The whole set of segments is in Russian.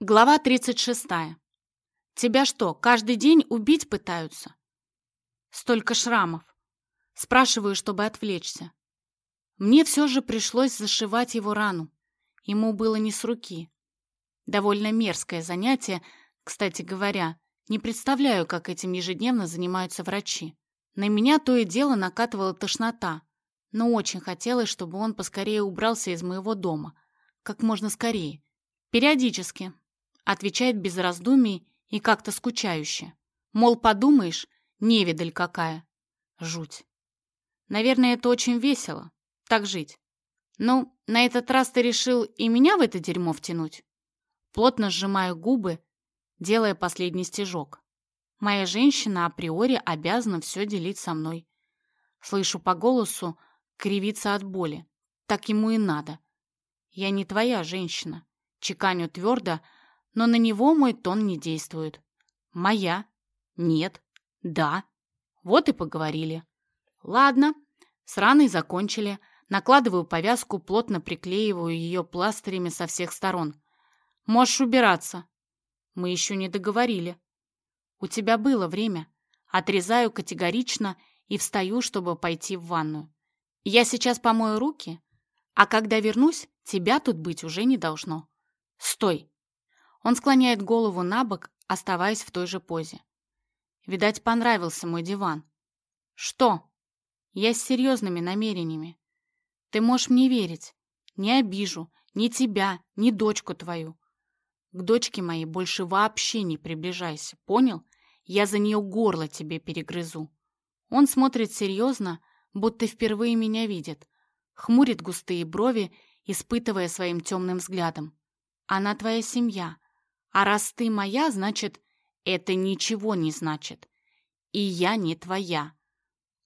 Глава 36. Тебя что, каждый день убить пытаются? Столько шрамов. Спрашиваю, чтобы отвлечься. Мне все же пришлось зашивать его рану. Ему было не с руки. Довольно мерзкое занятие, кстати говоря. Не представляю, как этим ежедневно занимаются врачи. На меня то и дело накатывала тошнота, но очень хотелось, чтобы он поскорее убрался из моего дома. Как можно скорее. Периодически, Отвечает без раздумий и как-то скучающе. Мол, подумаешь, невидаль какая. Жуть. Наверное, это очень весело. Так жить. Ну, на этот раз ты решил и меня в это дерьмо втянуть? Плотно сжимаю губы, делая последний стежок. Моя женщина априори обязана все делить со мной. Слышу по голосу, кривиться от боли. Так ему и надо. Я не твоя женщина. Чеканю твердо, но на него мой тон не действует. Моя. Нет. Да. Вот и поговорили. Ладно. С раной закончили. Накладываю повязку, плотно приклеиваю ее пластырями со всех сторон. Можешь убираться. Мы еще не договорили. У тебя было время. Отрезаю категорично и встаю, чтобы пойти в ванную. Я сейчас помою руки, а когда вернусь, тебя тут быть уже не должно. Стой! Он склоняет голову на бок, оставаясь в той же позе. Видать, понравился мой диван. Что? Я с серьезными намерениями. Ты можешь мне верить. Не обижу ни тебя, ни дочку твою. К дочке моей больше вообще не приближайся, понял? Я за нее горло тебе перегрызу. Он смотрит серьезно, будто впервые меня видит. Хмурит густые брови, испытывая своим темным взглядом. Она твоя семья, а раз ты моя, значит, это ничего не значит. И я не твоя.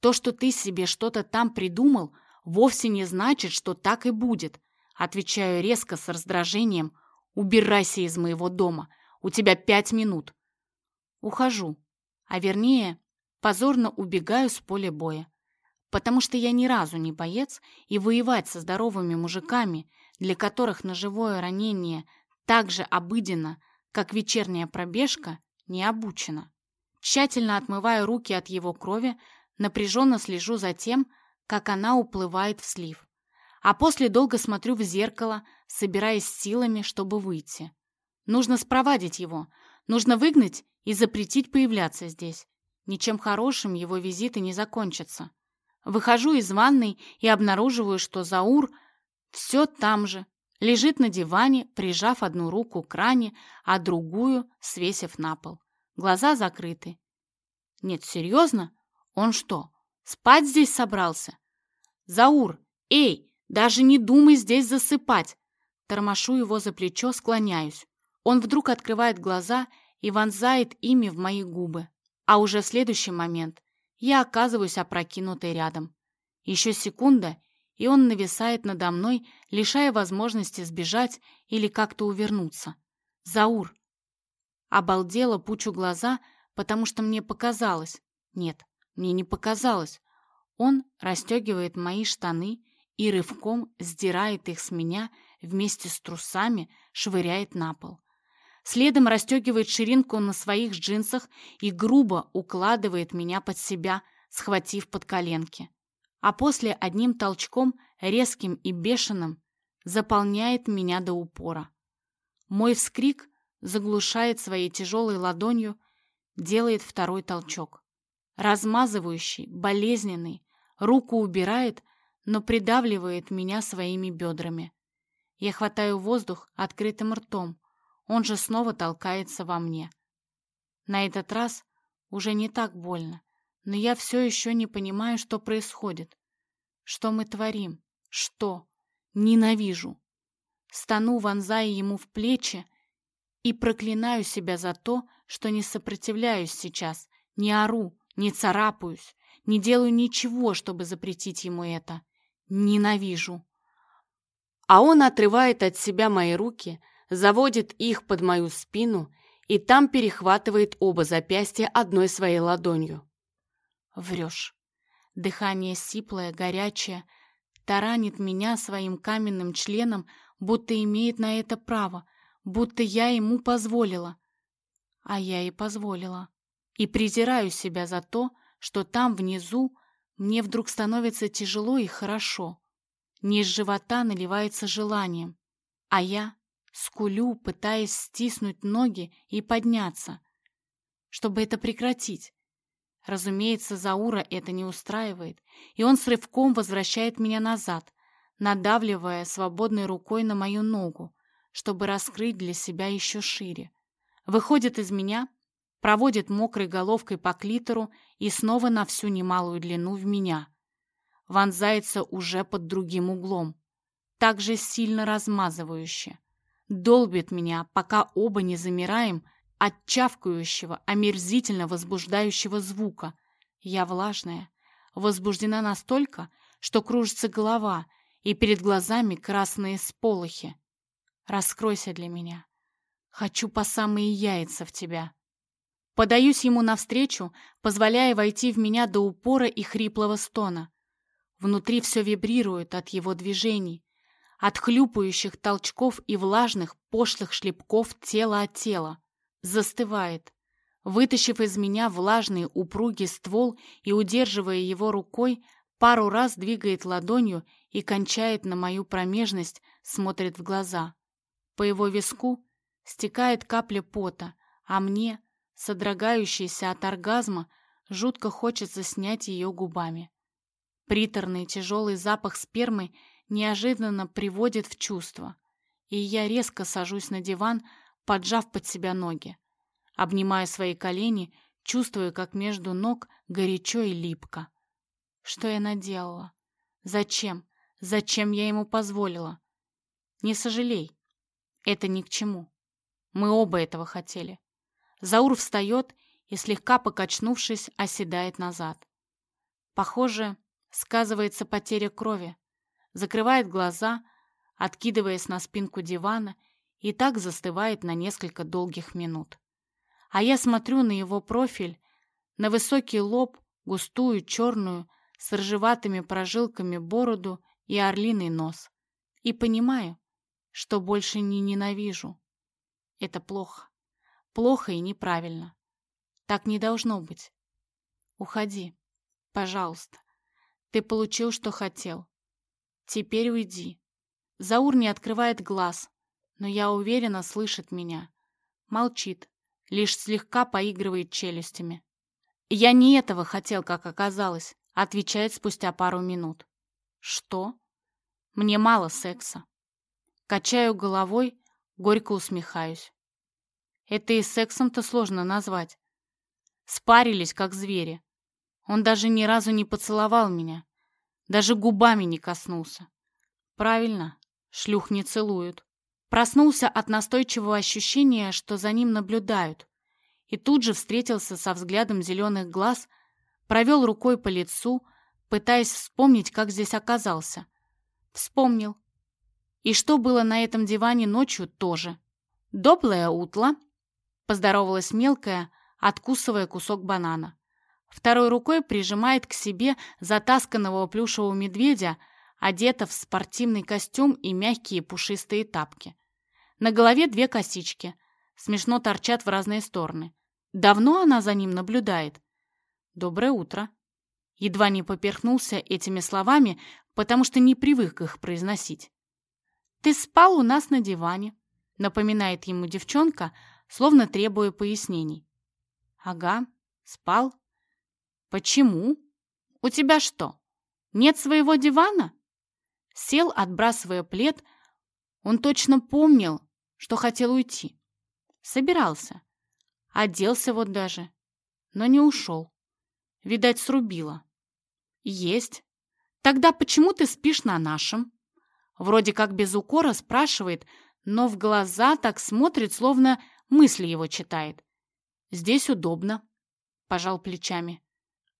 То, что ты себе что-то там придумал, вовсе не значит, что так и будет. Отвечаю резко с раздражением. Убирайся из моего дома. У тебя пять минут. Ухожу. А вернее, позорно убегаю с поля боя. Потому что я ни разу не боец, и воевать со здоровыми мужиками, для которых ножевое ранение так же обыденно, как вечерняя пробежка, не обучена. Тщательно отмываю руки от его крови, напряженно слежу за тем, как она уплывает в слив. А после долго смотрю в зеркало, собираясь силами, чтобы выйти. Нужно спровадить его, нужно выгнать и запретить появляться здесь. Ничем хорошим его визиты не закончатся. Выхожу из ванной и обнаруживаю, что Заур все там же, Лежит на диване, прижав одну руку к ране, а другую свесив на пол. Глаза закрыты. Нет, серьезно? Он что, спать здесь собрался? Заур, эй, даже не думай здесь засыпать. Тормошу его за плечо, склоняюсь. Он вдруг открывает глаза и вонзает ими в мои губы. А уже в следующий момент я оказываюсь опрокинутой рядом. Еще секунда, и он нависает надо мной, лишая возможности сбежать или как-то увернуться. «Заур!» Обалдела, пучу глаза, потому что мне показалось. Нет, мне не показалось. Он расстегивает мои штаны и рывком сдирает их с меня вместе с трусами, швыряет на пол. Следом расстегивает ширинку на своих джинсах и грубо укладывает меня под себя, схватив под коленки а после одним толчком, резким и бешеным, заполняет меня до упора. Мой вскрик заглушает своей тяжелой ладонью, делает второй толчок. Размазывающий, болезненный, руку убирает, но придавливает меня своими бедрами. Я хватаю воздух открытым ртом, он же снова толкается во мне. На этот раз уже не так больно но я все еще не понимаю, что происходит. Что мы творим? Что? Ненавижу. Стану, вонзая ему в плечи, и проклинаю себя за то, что не сопротивляюсь сейчас, не ору, не царапаюсь, не делаю ничего, чтобы запретить ему это. Ненавижу. А он отрывает от себя мои руки, заводит их под мою спину и там перехватывает оба запястья одной своей ладонью. Врешь. Дыхание сиплое, горячее, таранит меня своим каменным членом, будто имеет на это право, будто я ему позволила. А я и позволила. И презираю себя за то, что там внизу мне вдруг становится тяжело и хорошо. Низ живота наливается желанием, а я скулю, пытаясь стиснуть ноги и подняться, чтобы это прекратить. Разумеется, Заура это не устраивает, и он с рывком возвращает меня назад, надавливая свободной рукой на мою ногу, чтобы раскрыть для себя еще шире. Выходит из меня, проводит мокрой головкой по клитору и снова на всю немалую длину в меня. Вонзается уже под другим углом, также сильно размазывающе. Долбит меня, пока оба не замираем от чавкающего, омерзительно возбуждающего звука. Я влажная, возбуждена настолько, что кружится голова, и перед глазами красные сполохи. Раскройся для меня. Хочу по самые яйца в тебя. Подаюсь ему навстречу, позволяя войти в меня до упора и хриплого стона. Внутри все вибрирует от его движений, от хлюпающих толчков и влажных, пошлых шлепков тела от тела. Застывает, вытащив из меня влажный упругий ствол и, удерживая его рукой, пару раз двигает ладонью и кончает на мою промежность, смотрит в глаза. По его виску стекает капля пота, а мне, содрогающейся от оргазма, жутко хочется снять ее губами. Приторный тяжелый запах спермы неожиданно приводит в чувство, и я резко сажусь на диван, поджав под себя ноги. Обнимаю свои колени, чувствуя, как между ног горячо и липко. Что я наделала? Зачем? Зачем я ему позволила? Не сожалей. Это ни к чему. Мы оба этого хотели. Заур встает и, слегка покачнувшись, оседает назад. Похоже, сказывается потеря крови. Закрывает глаза, откидываясь на спинку дивана, и так застывает на несколько долгих минут. А я смотрю на его профиль, на высокий лоб, густую, черную, с ржеватыми прожилками бороду и орлиный нос, и понимаю, что больше не ненавижу. Это плохо. Плохо и неправильно. Так не должно быть. Уходи, пожалуйста. Ты получил, что хотел. Теперь уйди. Заур не открывает глаз, но я уверена, слышит меня. Молчит, лишь слегка поигрывает челюстями. «Я не этого хотел, как оказалось», — отвечает спустя пару минут. «Что? Мне мало секса». Качаю головой, горько усмехаюсь. Это и сексом-то сложно назвать. Спарились, как звери. Он даже ни разу не поцеловал меня. Даже губами не коснулся. Правильно, шлюх не целуют. Проснулся от настойчивого ощущения, что за ним наблюдают, и тут же встретился со взглядом зеленых глаз, провел рукой по лицу, пытаясь вспомнить, как здесь оказался. Вспомнил. И что было на этом диване ночью тоже. «Доброе утро!» — поздоровалась мелкая, откусывая кусок банана. Второй рукой прижимает к себе затасканного плюшевого медведя, одета в спортивный костюм и мягкие пушистые тапки. На голове две косички, смешно торчат в разные стороны. Давно она за ним наблюдает? Доброе утро. Едва не поперхнулся этими словами, потому что не привык их произносить. «Ты спал у нас на диване», — напоминает ему девчонка, словно требуя пояснений. «Ага, спал. Почему? У тебя что, нет своего дивана?» Сел, отбрасывая плед. Он точно помнил, что хотел уйти. Собирался. Оделся вот даже. Но не ушел. Видать, срубило. Есть. Тогда почему ты спишь на нашем? Вроде как без укора спрашивает, но в глаза так смотрит, словно мысли его читает. Здесь удобно. Пожал плечами.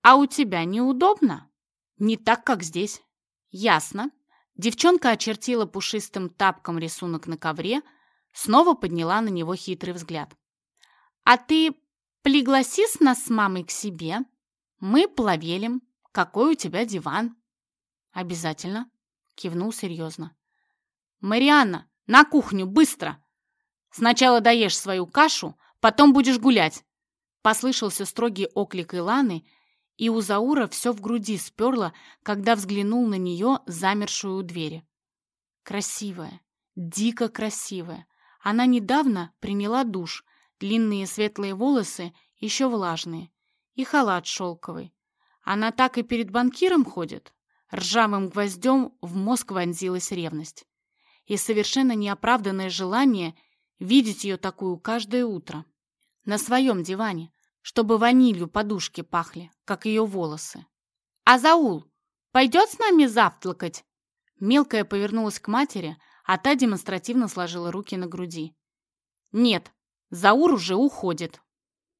А у тебя неудобно? Не так, как здесь. Ясно. Девчонка очертила пушистым тапком рисунок на ковре, снова подняла на него хитрый взгляд. «А ты пригласи нас с мамой к себе. Мы плавелим. Какой у тебя диван?» «Обязательно», — кивнул серьезно. «Марианна, на кухню, быстро!» Сначала доешь свою кашу, потом будешь гулять!» Послышался строгий оклик Иланы, и у Заура все в груди сперло, когда взглянул на нее, замершую у двери. Красивая, дико красивая. Она недавно приняла душ, длинные светлые волосы еще влажные, и халат шелковый. Она так и перед банкиром ходит. Ржавым гвоздем в мозг вонзилась ревность. И совершенно неоправданное желание видеть ее такую каждое утро. На своем диване, чтобы ванилью подушки пахли, как ее волосы. «А Заул пойдет с нами завтракать?» Мелкая повернулась к матери, а та демонстративно сложила руки на груди. «Нет, Заур уже уходит».